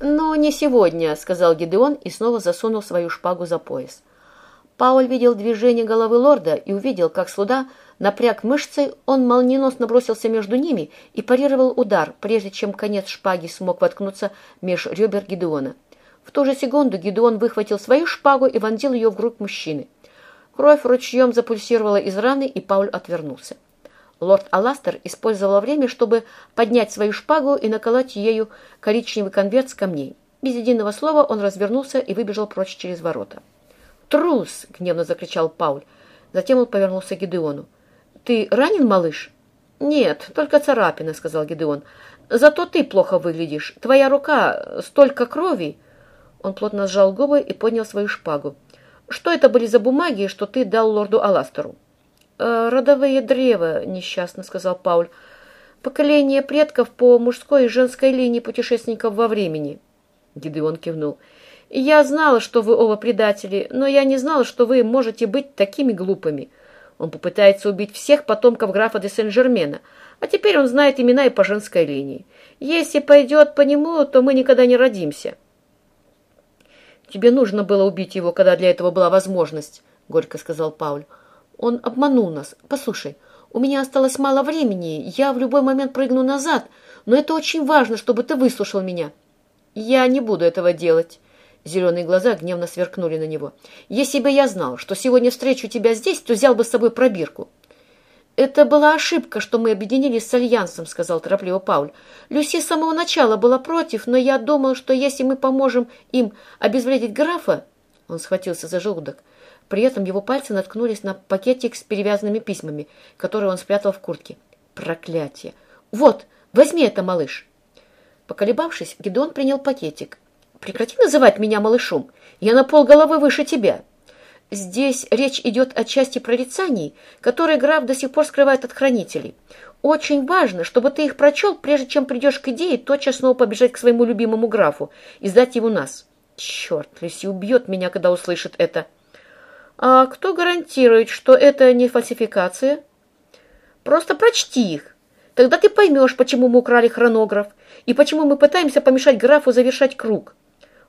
«Но не сегодня», — сказал Гидеон и снова засунул свою шпагу за пояс. Пауль видел движение головы лорда и увидел, как слуда напряг мышцы, он молниеносно бросился между ними и парировал удар, прежде чем конец шпаги смог воткнуться меж ребер Гидеона. В ту же секунду Гидеон выхватил свою шпагу и вонзил ее в грудь мужчины. Кровь ручьем запульсировала из раны, и Пауль отвернулся. Лорд Аластер использовал время, чтобы поднять свою шпагу и наколоть ею коричневый конверт с камней. Без единого слова он развернулся и выбежал прочь через ворота. «Трус!» — гневно закричал Пауль. Затем он повернулся к Гидеону. «Ты ранен, малыш?» «Нет, только царапина», — сказал Гидеон. «Зато ты плохо выглядишь. Твоя рука, столько крови!» Он плотно сжал губы и поднял свою шпагу. «Что это были за бумаги, что ты дал лорду Аластеру?» «Э, «Родовые древа», — несчастно сказал Пауль. «Поколение предков по мужской и женской линии путешественников во времени». Гидеон кивнул. «Я знала, что вы оба предатели, но я не знала, что вы можете быть такими глупыми. Он попытается убить всех потомков графа де Сен-Жермена, а теперь он знает имена и по женской линии. Если пойдет по нему, то мы никогда не родимся». «Тебе нужно было убить его, когда для этого была возможность», — горько сказал Пауль. Он обманул нас. Послушай, у меня осталось мало времени, я в любой момент прыгну назад, но это очень важно, чтобы ты выслушал меня. Я не буду этого делать. Зеленые глаза гневно сверкнули на него. Если бы я знал, что сегодня встречу тебя здесь, то взял бы с собой пробирку. «Это была ошибка, что мы объединились с Альянсом», — сказал торопливо Пауль. «Люси с самого начала была против, но я думал, что если мы поможем им обезвредить графа...» Он схватился за желудок. При этом его пальцы наткнулись на пакетик с перевязанными письмами, которые он спрятал в куртке. Проклятие! Вот, возьми это, малыш. Поколебавшись, Гедон принял пакетик. Прекрати называть меня малышом. Я на полголовы выше тебя. Здесь речь идет о части прорицаний, которые граф до сих пор скрывает от хранителей. Очень важно, чтобы ты их прочел, прежде чем придешь к идее тотчас снова побежать к своему любимому графу и сдать его нас. Черт, Люси убьет меня, когда услышит это. А кто гарантирует, что это не фальсификация? Просто прочти их. Тогда ты поймешь, почему мы украли хронограф и почему мы пытаемся помешать графу завершать круг.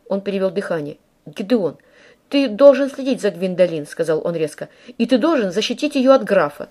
Он перевел дыхание. Гидеон, ты должен следить за Гвиндолин, сказал он резко, и ты должен защитить ее от графа.